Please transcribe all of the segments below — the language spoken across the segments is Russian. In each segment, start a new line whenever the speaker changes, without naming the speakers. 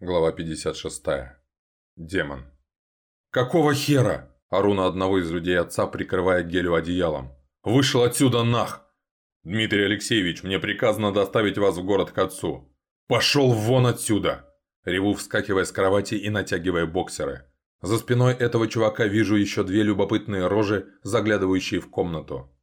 Глава 56. Демон. «Какого хера?» – ору на одного из людей отца, прикрывая гелю одеялом. «Вышел отсюда нах!» «Дмитрий Алексеевич, мне приказано доставить вас в город к отцу». «Пошел вон отсюда!» Реву, вскакивая с кровати и натягивая боксеры. За спиной этого чувака вижу еще две любопытные рожи, заглядывающие в комнату.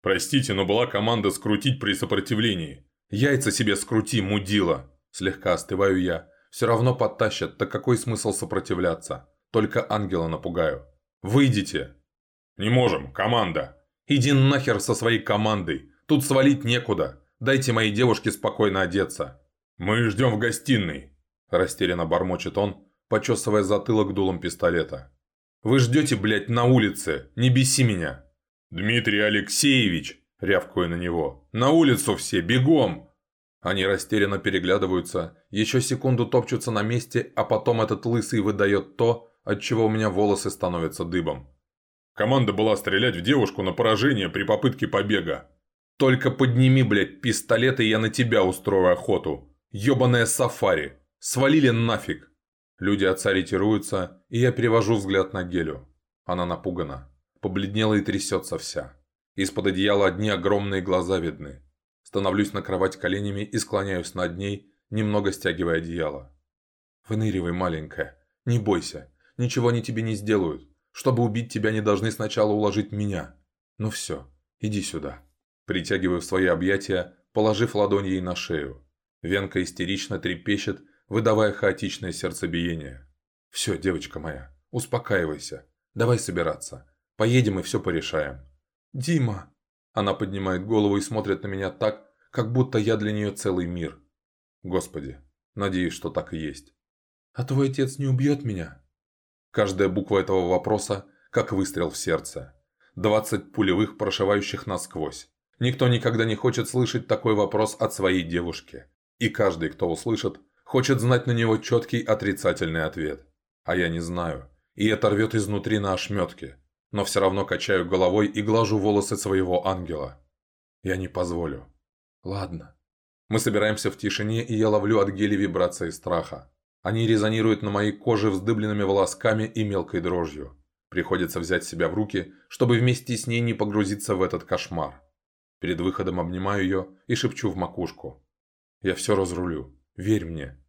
«Простите, но была команда скрутить при сопротивлении». «Яйца себе скрути, мудила!» Слегка остываю я все равно подтащат, так какой смысл сопротивляться? Только ангела напугаю. Выйдите!» «Не можем, команда!» «Иди нахер со своей командой! Тут свалить некуда! Дайте моей девушке спокойно одеться!» «Мы ждем в гостиной!» Растерянно бормочет он, почесывая затылок дулом пистолета. «Вы ждете, блядь, на улице! Не беси меня!» «Дмитрий Алексеевич!» – рявкаю на него. «На улицу все, бегом!» Они растерянно переглядываются, еще секунду топчутся на месте, а потом этот лысый выдает то, от чего у меня волосы становятся дыбом. Команда была стрелять в девушку на поражение при попытке побега. «Только подними, блядь, пистолет, и я на тебя устрою охоту. Ёбаная сафари. Свалили нафиг!» Люди отца ретируются, и я перевожу взгляд на Гелю. Она напугана. Побледнела и трясется вся. Из-под одеяла одни огромные глаза видны. Становлюсь на кровать коленями и склоняюсь над ней, немного стягивая одеяло. «Выныривай, маленькая. Не бойся. Ничего они тебе не сделают. Чтобы убить тебя, не должны сначала уложить меня. Ну все, иди сюда». Притягиваю в свои объятия, положив ладонь ей на шею. Венка истерично трепещет, выдавая хаотичное сердцебиение. «Все, девочка моя, успокаивайся. Давай собираться. Поедем и все порешаем». «Дима!» Она поднимает голову и смотрит на меня так, как будто я для нее целый мир. Господи, надеюсь, что так и есть. «А твой отец не убьет меня?» Каждая буква этого вопроса – как выстрел в сердце. Двадцать пулевых, прошивающих насквозь. Никто никогда не хочет слышать такой вопрос от своей девушки. И каждый, кто услышит, хочет знать на него четкий отрицательный ответ. А я не знаю. И это рвет изнутри на ошметке но все равно качаю головой и глажу волосы своего ангела. Я не позволю. Ладно. Мы собираемся в тишине, и я ловлю от гели вибрации страха. Они резонируют на моей коже вздыбленными волосками и мелкой дрожью. Приходится взять себя в руки, чтобы вместе с ней не погрузиться в этот кошмар. Перед выходом обнимаю ее и шепчу в макушку. «Я все разрулю. Верь мне».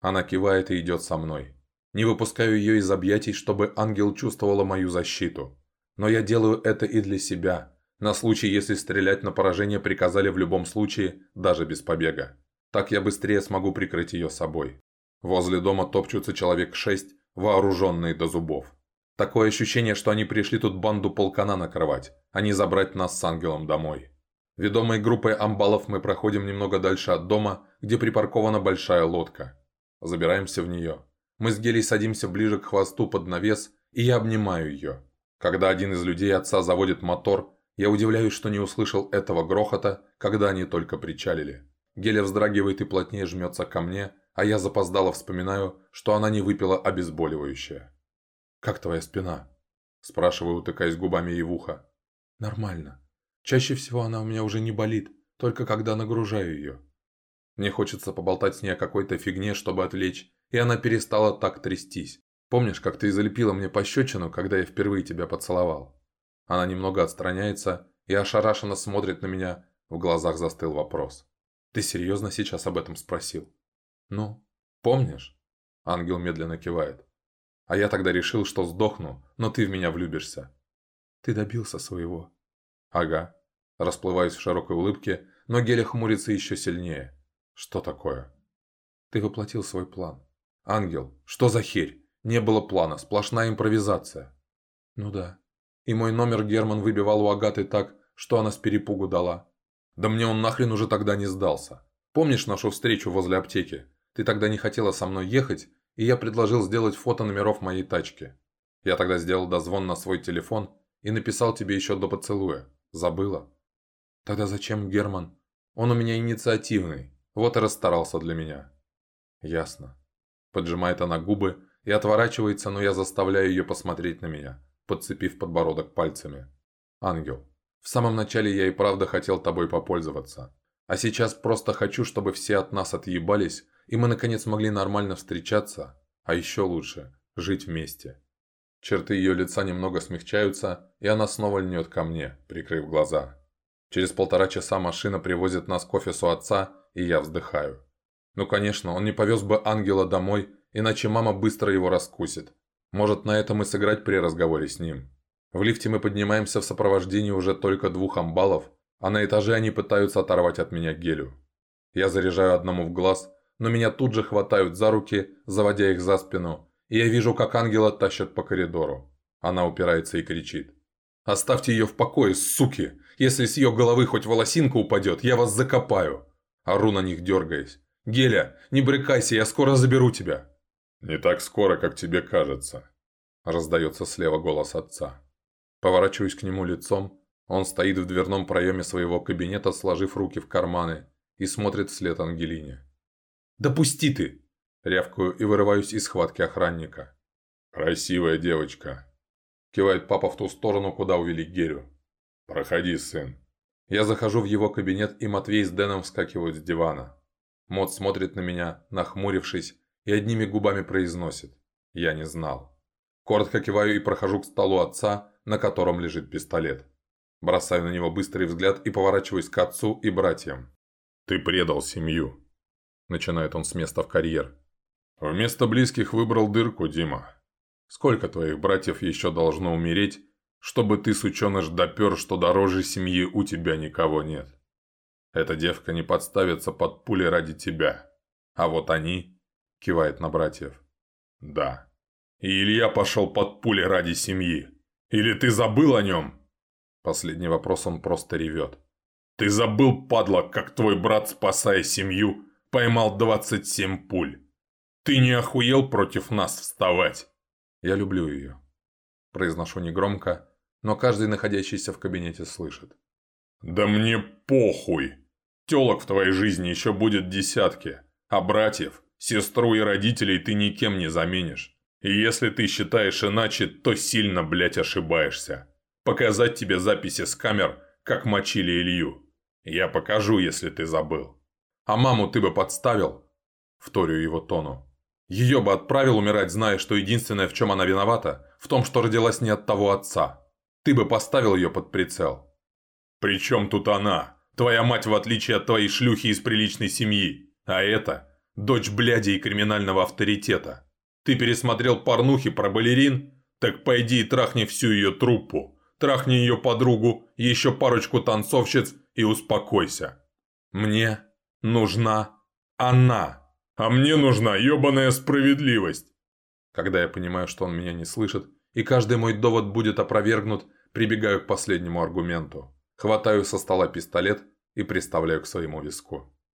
Она кивает и идет со мной. Не выпускаю ее из объятий, чтобы ангел чувствовала мою защиту. Но я делаю это и для себя, на случай, если стрелять на поражение приказали в любом случае, даже без побега. Так я быстрее смогу прикрыть ее собой. Возле дома топчутся человек шесть, вооруженные до зубов. Такое ощущение, что они пришли тут банду полкана накрывать, а не забрать нас с ангелом домой. Ведомой группой амбалов мы проходим немного дальше от дома, где припаркована большая лодка. Забираемся в нее. Мы с Гелей садимся ближе к хвосту под навес, и я обнимаю ее. Когда один из людей отца заводит мотор, я удивляюсь, что не услышал этого грохота, когда они только причалили. Геля вздрагивает и плотнее жмется ко мне, а я запоздало вспоминаю, что она не выпила обезболивающее. «Как твоя спина?» – спрашиваю, утыкаясь губами ей в ухо. «Нормально. Чаще всего она у меня уже не болит, только когда нагружаю ее. Мне хочется поболтать с ней о какой-то фигне, чтобы отвлечь, и она перестала так трястись. Помнишь, как ты залепила мне пощечину, когда я впервые тебя поцеловал?» Она немного отстраняется и ошарашенно смотрит на меня, в глазах застыл вопрос. «Ты серьезно сейчас об этом спросил?» «Ну, помнишь?» Ангел медленно кивает. «А я тогда решил, что сдохну, но ты в меня влюбишься». «Ты добился своего». «Ага». Расплываюсь в широкой улыбке, но Геля хмурится еще сильнее. «Что такое?» «Ты воплотил свой план». «Ангел, что за херь? Не было плана, сплошная импровизация. Ну да. И мой номер Герман выбивал у Агаты так, что она с перепугу дала. Да мне он нахрен уже тогда не сдался. Помнишь нашу встречу возле аптеки? Ты тогда не хотела со мной ехать, и я предложил сделать фото номеров моей тачки. Я тогда сделал дозвон на свой телефон и написал тебе еще до поцелуя. Забыла? Тогда зачем Герман? Он у меня инициативный. Вот и расстарался для меня. Ясно. Поджимает она губы, и отворачивается, но я заставляю ее посмотреть на меня, подцепив подбородок пальцами. «Ангел, в самом начале я и правда хотел тобой попользоваться. А сейчас просто хочу, чтобы все от нас отъебались и мы наконец могли нормально встречаться, а еще лучше – жить вместе. Черты ее лица немного смягчаются, и она снова льнет ко мне, прикрыв глаза. Через полтора часа машина привозит нас к офису отца, и я вздыхаю. Ну конечно, он не повез бы ангела домой, иначе мама быстро его раскусит. Может на этом и сыграть при разговоре с ним. В лифте мы поднимаемся в сопровождении уже только двух амбалов, а на этаже они пытаются оторвать от меня гелю. Я заряжаю одному в глаз, но меня тут же хватают за руки, заводя их за спину, и я вижу, как ангела тащат по коридору. Она упирается и кричит. «Оставьте ее в покое, суки! Если с ее головы хоть волосинка упадет, я вас закопаю!» Ору на них, дергаясь. «Геля, не брыкайся, я скоро заберу тебя!»
«Не так скоро, как тебе кажется», – раздается слева голос отца.
Поворачиваюсь к нему лицом. Он стоит в дверном проеме своего кабинета, сложив руки в карманы, и смотрит вслед Ангелине. «Допусти ты!» – рявкаю и вырываюсь из схватки охранника.
«Красивая девочка!» – кивает папа в ту сторону, куда увели Герю. «Проходи, сын!»
Я захожу в его кабинет, и Матвей с Дэном вскакивают с дивана. Мот смотрит на меня, нахмурившись, и одними губами произносит «Я не знал». Коротко киваю и прохожу к столу отца, на котором лежит пистолет. Бросаю на него быстрый взгляд и поворачиваюсь к отцу и братьям.
«Ты предал семью», – начинает он с места в карьер.
«Вместо близких выбрал дырку, Дима. Сколько твоих братьев еще должно умереть, чтобы ты, сученыш, допер, что дороже семьи у тебя никого нет? Эта девка не подставится под пули ради тебя. А вот они – кивает на братьев. «Да. И Илья пошел под пули ради семьи. Или ты забыл о нем?» Последний вопрос он просто ревет. «Ты забыл, падла, как твой брат, спасая семью, поймал 27 пуль. Ты не охуел против нас вставать?» «Я люблю ее». Произношу негромко, но каждый находящийся в кабинете слышит. «Да мне похуй! Телок в твоей жизни еще будет десятки, а братьев Сестру и родителей ты никем не заменишь. И если ты считаешь иначе, то сильно, блядь, ошибаешься. Показать тебе записи с камер, как мочили Илью. Я покажу, если ты забыл. А маму ты бы подставил? Вторю его тону. Ее бы отправил умирать, зная, что единственное, в чем она виновата, в том, что родилась не от того отца. Ты бы поставил ее под прицел. «При чем тут она? Твоя мать, в отличие от твоей шлюхи из приличной семьи. А это Дочь бляди и криминального авторитета. Ты пересмотрел порнухи про балерин? Так пойди и трахни всю ее труппу. Трахни ее подругу, еще парочку танцовщиц и успокойся. Мне нужна она. А мне нужна ебаная справедливость. Когда я понимаю, что он меня не слышит, и каждый мой довод будет опровергнут, прибегаю к последнему аргументу. Хватаю со стола пистолет и приставляю к своему виску.